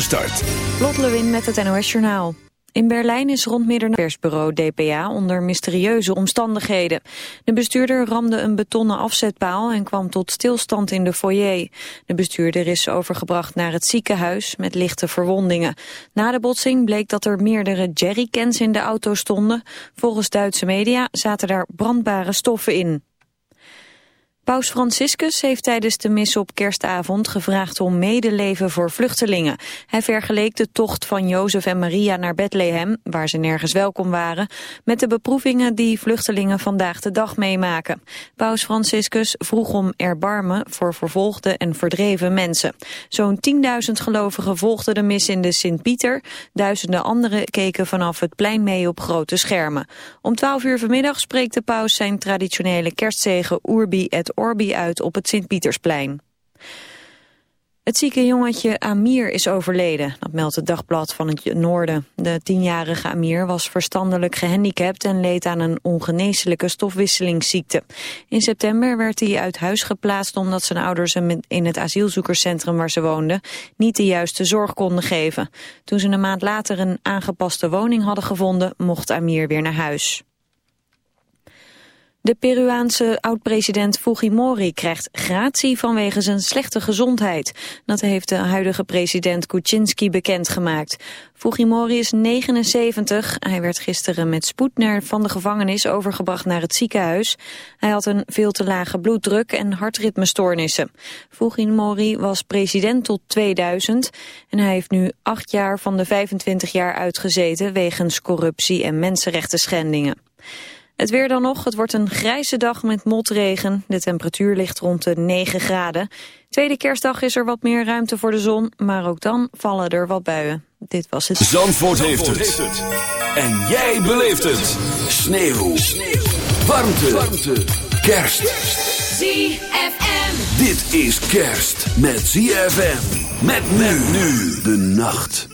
Start. Lot Lewin met het NOS Journaal. In Berlijn is rond middernacht persbureau DPA onder mysterieuze omstandigheden. De bestuurder ramde een betonnen afzetpaal en kwam tot stilstand in de foyer. De bestuurder is overgebracht naar het ziekenhuis met lichte verwondingen. Na de botsing bleek dat er meerdere jerrycans in de auto stonden. Volgens Duitse media zaten daar brandbare stoffen in. Paus Franciscus heeft tijdens de mis op kerstavond gevraagd om medeleven voor vluchtelingen. Hij vergeleek de tocht van Jozef en Maria naar Bethlehem, waar ze nergens welkom waren, met de beproevingen die vluchtelingen vandaag de dag meemaken. Paus Franciscus vroeg om erbarmen voor vervolgde en verdreven mensen. Zo'n 10.000 gelovigen volgden de mis in de Sint-Pieter. Duizenden anderen keken vanaf het plein mee op grote schermen. Om 12 uur vanmiddag spreekt de paus zijn traditionele kerstzegen Urbi et Orbi uit op het Sint-Pietersplein. Het zieke jongetje Amir is overleden, dat meldt het dagblad van het Noorden. De tienjarige Amir was verstandelijk gehandicapt en leed aan een ongeneeslijke stofwisselingsziekte. In september werd hij uit huis geplaatst omdat zijn ouders hem in het asielzoekerscentrum waar ze woonden niet de juiste zorg konden geven. Toen ze een maand later een aangepaste woning hadden gevonden, mocht Amir weer naar huis. De Peruaanse oud-president Fujimori krijgt gratie vanwege zijn slechte gezondheid. Dat heeft de huidige president Kuczynski bekendgemaakt. Fujimori is 79. Hij werd gisteren met spoed naar van de gevangenis overgebracht naar het ziekenhuis. Hij had een veel te lage bloeddruk en hartritmestoornissen. Fujimori was president tot 2000 en hij heeft nu acht jaar van de 25 jaar uitgezeten wegens corruptie en mensenrechten schendingen. Het weer dan nog. Het wordt een grijze dag met motregen. De temperatuur ligt rond de 9 graden. Tweede kerstdag is er wat meer ruimte voor de zon, maar ook dan vallen er wat buien. Dit was het. Zandvoort, heeft, het. En jij beleeft het. Sneeuw. Sneeuw. Warmte. Warmte. Kerst. ZFM. Dit is kerst met ZFM. Met men nu de nacht.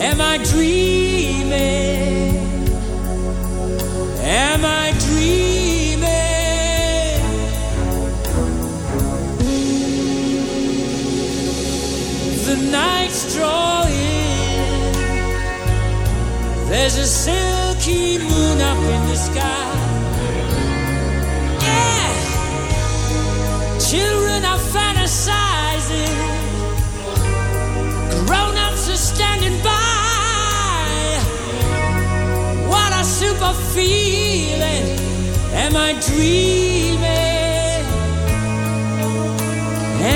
Am I dreaming? Am I dreaming? The night's drawing. There's a silky moon up in the sky. Yeah, children are fantasizing. A feeling. Am I dreaming?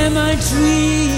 Am I dreaming?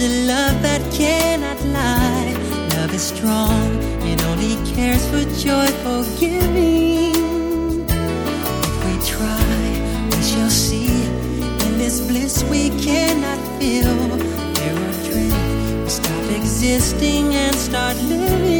a love that cannot lie. Love is strong, it only cares for joyful giving. If we try, we shall see. In this bliss we cannot feel. There drift, we stop existing and start living.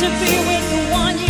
Zet je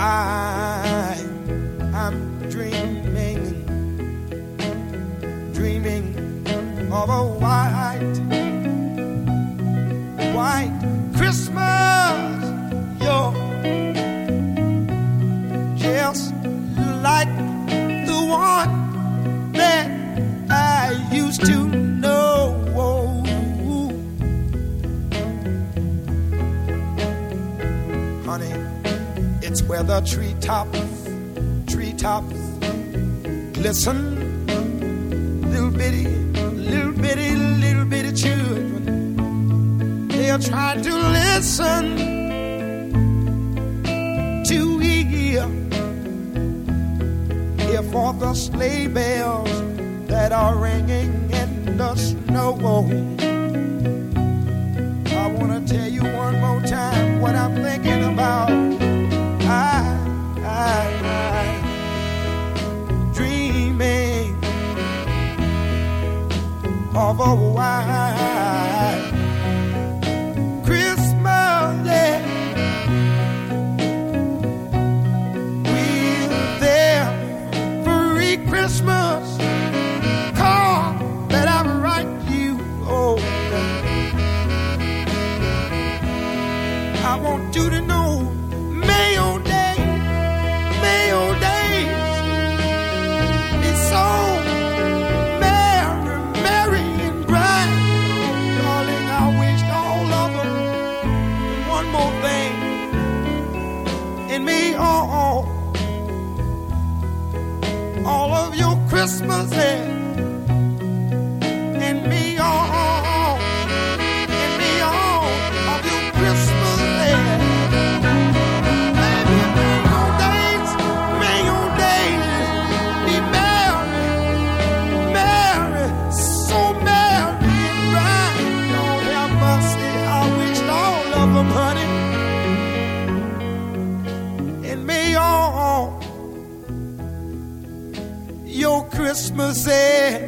I am dreaming, dreaming of a wild. where the treetops, treetops glisten. Little bitty, little bitty, little bitty children, they are trying to listen to hear, hear for the sleigh bells that are ringing in the snow. I wanna tell you one more time what I'm thinking. of a while. myself. Christmas Eve.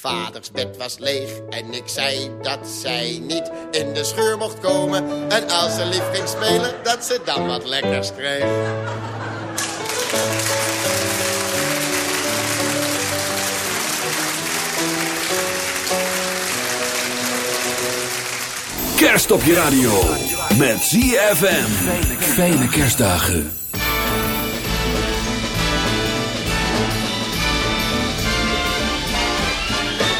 Vaders bed was leeg en ik zei dat zij niet in de scheur mocht komen. En als ze lief ging spelen, dat ze dan wat lekkers kreeg. Kerst op je radio. Met ZFM. Fijne kerstdagen.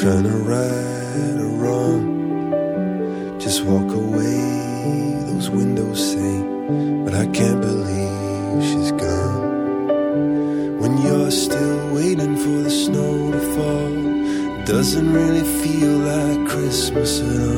trying to right or wrong. Just walk away, those windows say, but I can't believe she's gone. When you're still waiting for the snow to fall, doesn't really feel like Christmas at all.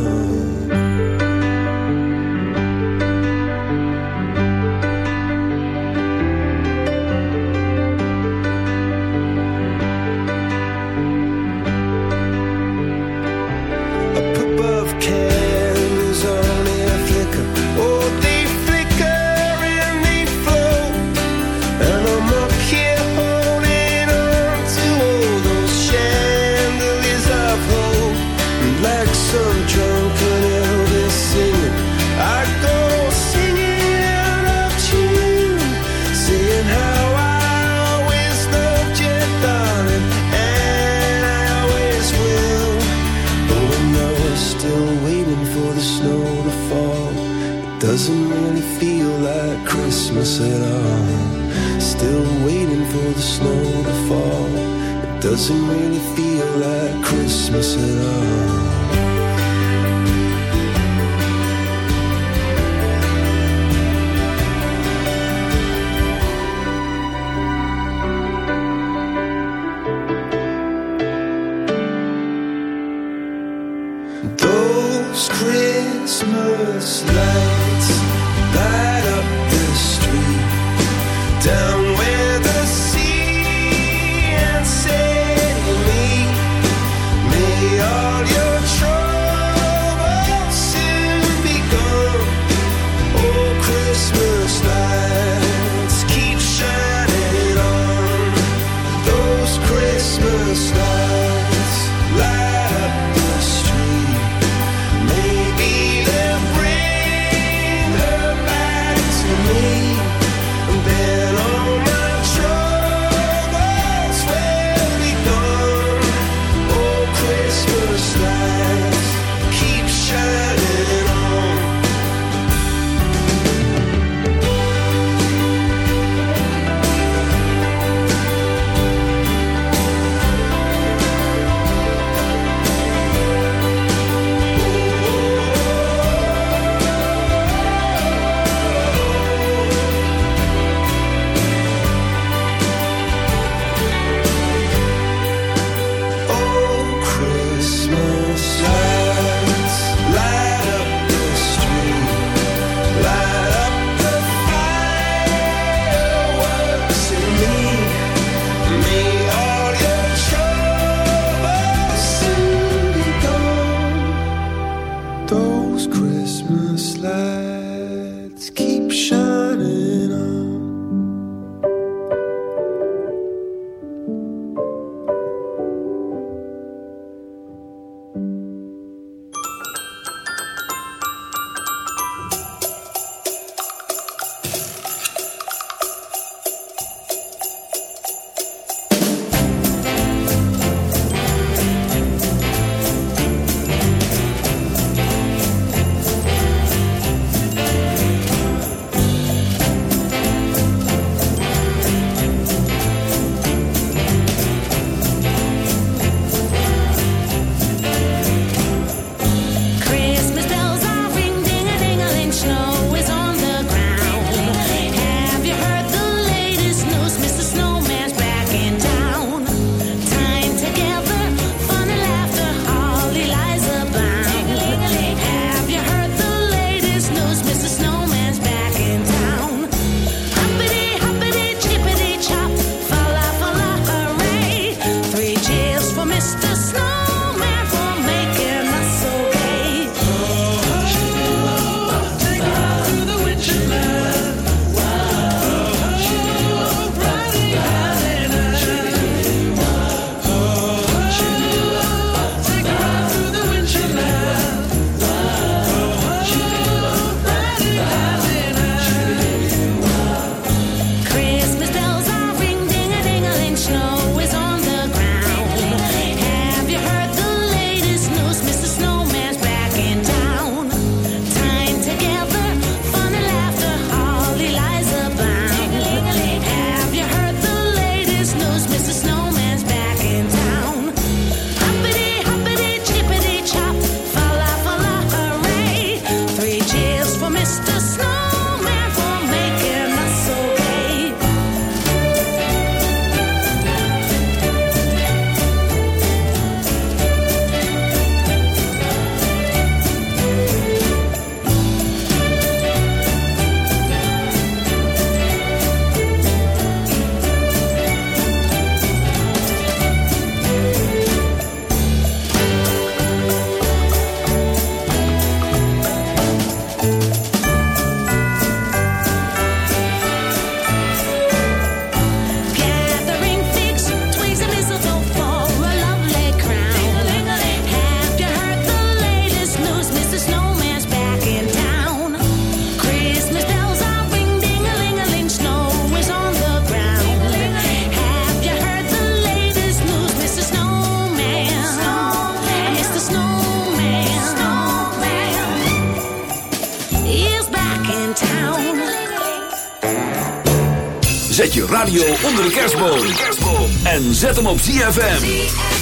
Zet hem op ZFM.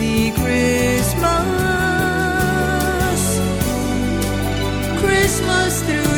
see Christmas, Christmas through.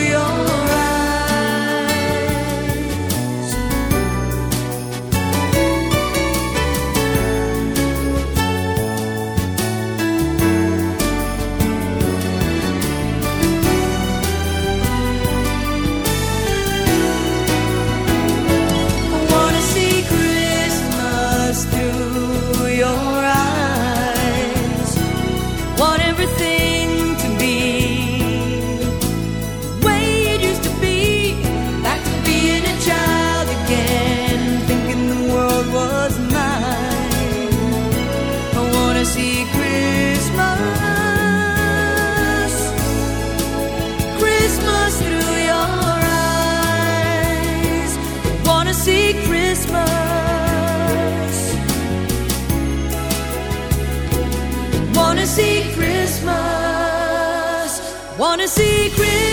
secret.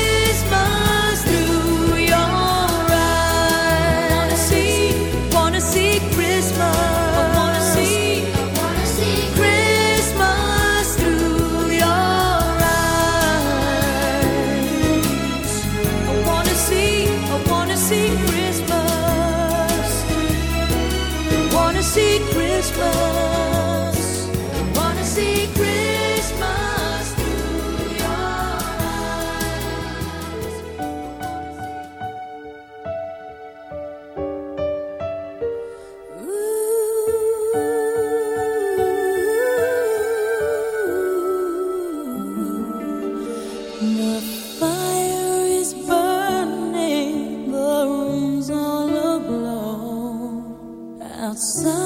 So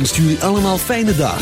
ZFM wenst jullie allemaal fijne dagen.